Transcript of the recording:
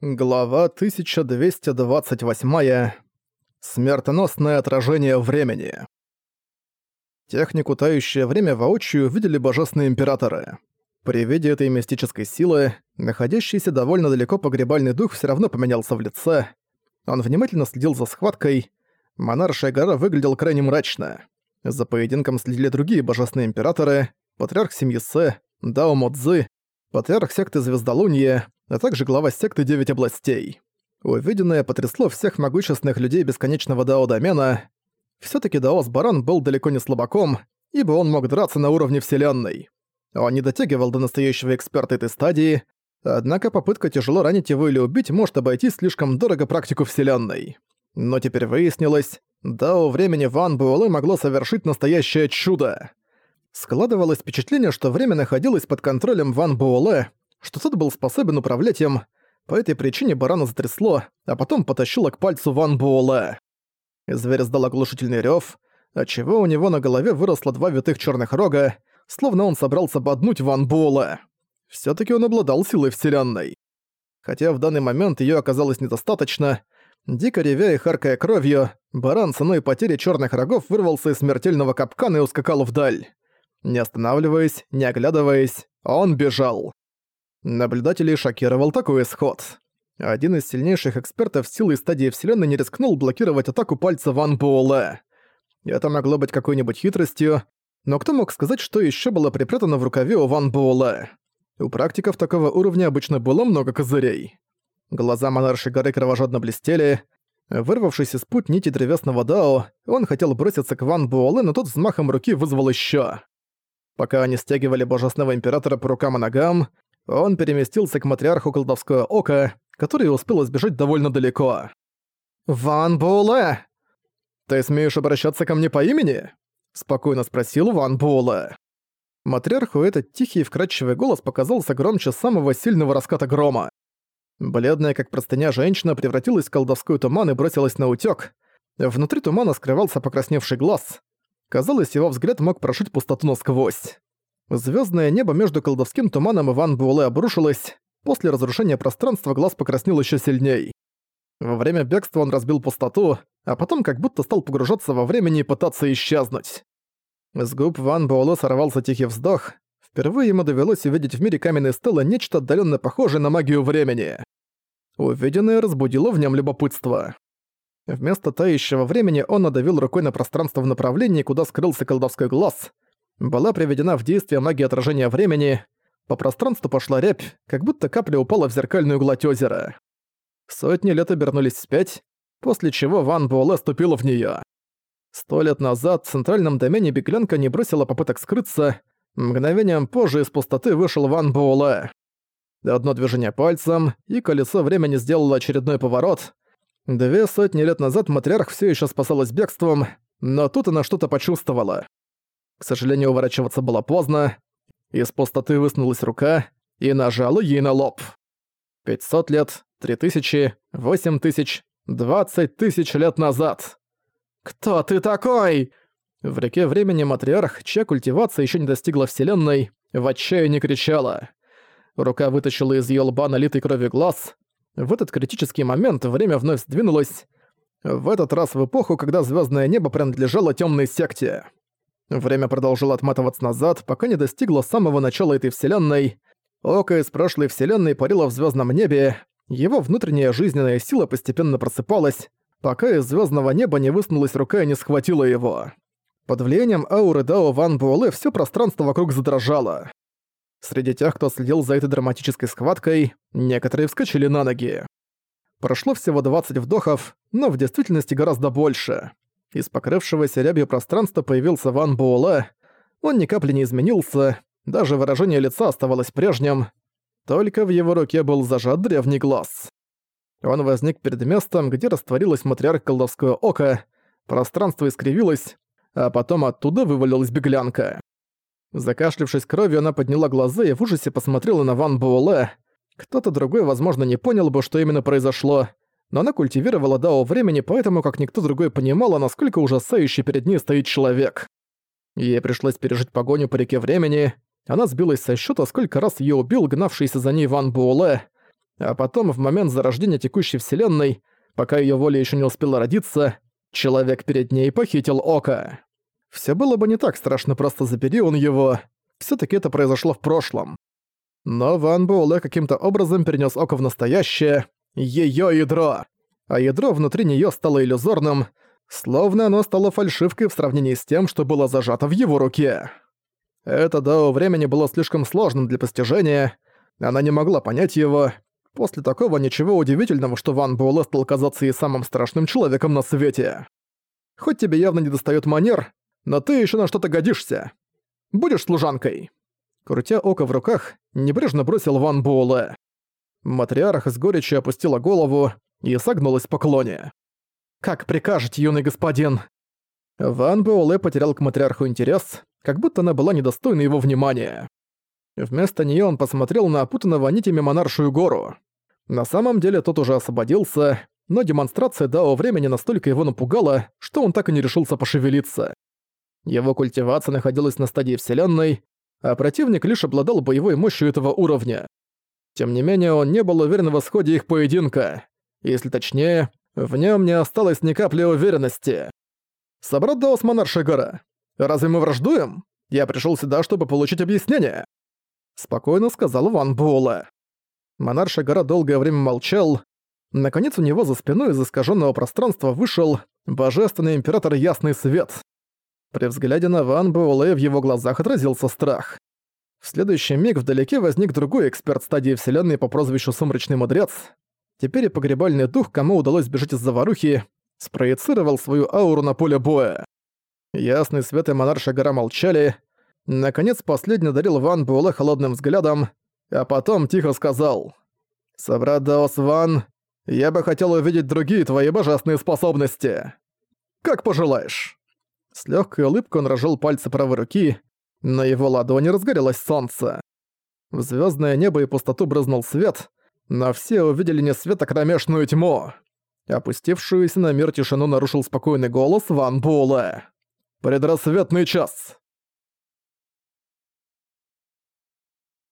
Глава 1228. Смертоносное отражение времени. Технику «Тающее время» воочию видели божественные императоры. При виде этой мистической силы, находящийся довольно далеко погребальный дух все равно поменялся в лице. Он внимательно следил за схваткой. Монаршая гора выглядел крайне мрачно. За поединком следили другие божественные императоры, патриарх семьи Сэ, Дао Модзы, патриарх секты Звездолуния, а также глава секты Девять областей. Увиденное потрясло всех могущественных людей бесконечного Дао-домена. Всё-таки Даос-баран был далеко не слабаком, ибо он мог драться на уровне Вселенной. Он не дотягивал до настоящего эксперта этой стадии, однако попытка тяжело ранить его или убить может обойтись слишком дорого практику Вселенной. Но теперь выяснилось, Дао времени Ван Буэлэ могло совершить настоящее чудо. Складывалось впечатление, что время находилось под контролем Ван Буэлэ, что тот был способен управлять им, по этой причине барана затрясло, а потом потащило к пальцу Ван Буэлэ. Зверь издал оглушительный рёв, отчего у него на голове выросло два витых чёрных рога, словно он собрался боднуть Ван Буэлэ. Всё-таки он обладал силой Вселенной. Хотя в данный момент её оказалось недостаточно, дико ревя и харкая кровью, баран ценой потери чёрных рогов вырвался из смертельного капкана и ускакал вдаль. Не останавливаясь, не оглядываясь, он бежал. Наблюдателей шокировал такой исход. Один из сильнейших экспертов силы стадии Вселенной не рискнул блокировать атаку пальца Ван Буэлэ. Это могло быть какой-нибудь хитростью, но кто мог сказать, что еще было припрятано в рукаве у Ван Буэлэ? У практиков такого уровня обычно было много козырей. Глаза монаршей горы кровожадно блестели. Вырвавшись из путь нити древесного Дао, он хотел броситься к Ван Буэлэ, но тот взмахом руки вызвал еще. Пока они стягивали божественного императора по рукам и ногам, он переместился к матриарху колдовское око, который успел избежать довольно далеко. «Ван Буэлэ!» «Ты смеешь обращаться ко мне по имени?» — спокойно спросил Ван Буэлэ. Матриарху этот тихий и вкрадчивый голос показался громче самого сильного раската грома. Бледная, как простыня, женщина превратилась в колдовской туман и бросилась на утёк. Внутри тумана скрывался покрасневший глаз. Казалось, его взгляд мог прошить пустоту насквозь. Звездное небо между колдовским туманом и Ван Буэлэ обрушилось. После разрушения пространства глаз покраснел еще сильней. Во время бегства он разбил пустоту, а потом как будто стал погружаться во времени и пытаться исчезнуть. С губ Ван Буэлэ сорвался тихий вздох. Впервые ему довелось увидеть в мире каменной стелы нечто отдаленно похожее на магию времени. Увиденное разбудило в нем любопытство. Вместо тающего времени он надавил рукой на пространство в направлении, куда скрылся колдовской глаз — была приведена в действие магия отражения времени, по пространству пошла рябь, как будто капля упала в зеркальную гладь озера. Сотни лет обернулись вспять, после чего Ван Буэлэ ступила в неё. Сто лет назад в центральном домене беглянка не бросила попыток скрыться, мгновением позже из пустоты вышел Ван Буэлэ. Одно движение пальцем, и колесо времени сделало очередной поворот. Две сотни лет назад матриарх всё ещё спасалась бегством, но тут она что-то почувствовала. К сожалению, уворачиваться было поздно. Из пустоты высунулась рука и нажала ей на лоб. 500 лет, 3000, 8000, 20 тысяч лет назад. «Кто ты такой?» В реке времени матриарх, чья культивация еще не достигла Вселенной, в отчаянии кричала. Рука вытащила из её лба налитый кровью глаз. В этот критический момент время вновь сдвинулось. В этот раз в эпоху, когда звездное небо принадлежало темной секте. Время продолжило отматываться назад, пока не достигло самого начала этой вселенной. Око из прошлой вселенной парило в звездном небе, его внутренняя жизненная сила постепенно просыпалась, пока из звездного неба не высунулась рука и не схватила его. Под влиянием ауры Дао Ван Буэлэ все пространство вокруг задрожало. Среди тех, кто следил за этой драматической схваткой, некоторые вскочили на ноги. Прошло всего 20 вдохов, но в действительности гораздо больше. Из покрывшегося рябью пространства появился Ван Буэлэ. Он ни капли не изменился, даже выражение лица оставалось прежним, только в его руке был зажат древний глаз. Он возник перед местом, где растворилась матриарх колдовское око, пространство искривилось, а потом оттуда вывалилась беглянка. Закашлившись кровью, она подняла глаза и в ужасе посмотрела на Ван Буэлэ. Кто-то другой, возможно, не понял бы, что именно произошло, но она культивировала дао времени, поэтому как никто другой понимала, насколько ужасающий перед ней стоит человек. Ей пришлось пережить погоню по реке времени, она сбилась со счета, сколько раз ее убил гнавшийся за ней Ван Буэлэ. а потом в момент зарождения текущей вселенной, пока ее воля еще не успела родиться, человек перед ней похитил Ока. Все было бы не так страшно, просто забери он его. все таки это произошло в прошлом. Но Ван Буэлэ каким-то образом перенес Око в настоящее, ее ядро. А ядро внутри нее стало иллюзорным, словно оно стало фальшивкой в сравнении с тем, что было зажато в его руке. Это до времени было слишком сложным для постижения, она не могла понять его. После такого ничего удивительного, что Ван Буэлэ стал казаться и самым страшным человеком на свете. Хоть тебе явно не достает манер, но ты еще на что-то годишься. Будешь служанкой?» Крутя око в руках, небрежно бросил Ван Буэлэ. Матриарх с горечью опустила голову и согнулась в поклоне. «Как прикажете, юный господин?» Ван Буэлэ потерял к матриарху интерес, как будто она была недостойна его внимания. Вместо нее он посмотрел на опутанного нитями монаршую гору. На самом деле тот уже освободился, но демонстрация Дао времени настолько его напугала, что он так и не решился пошевелиться. Его культивация находилась на стадии Вселенной, а противник лишь обладал боевой мощью этого уровня. Тем не менее, он не был уверен в исходе их поединка. Если точнее, в нем не осталось ни капли уверенности. «Собрат Даос Монаршая гора, разве мы враждуем? Я пришел сюда, чтобы получить объяснение!» Спокойно сказал Ван Буэлэ. Монаршая гора долгое время молчал. Наконец у него за спиной из искаженного пространства вышел божественный император Ясный Свет. При взгляде на Ван Буэлэ в его глазах отразился страх. В следующий миг вдалеке возник другой эксперт стадии Вселенной по прозвищу Сумрачный Мудрец. Теперь и погребальный дух, кому удалось бежать из заварухи, спроецировал свою ауру на поле боя. Ясный свет и монарша гора молчали. Наконец последний дарил Ван Буэлэ холодным взглядом, а потом тихо сказал «Собрат Ван, я бы хотел увидеть другие твои божественные способности. Как пожелаешь». С легкой улыбкой он разжал пальцы правой руки, на его ладони разгорелось солнце. В звездное небо и пустоту брызнул свет, но все увидели не свет, а кромешную тьму. Опустившуюся на мир тишину нарушил спокойный голос Ван Буэлэ. «Предрассветный час!»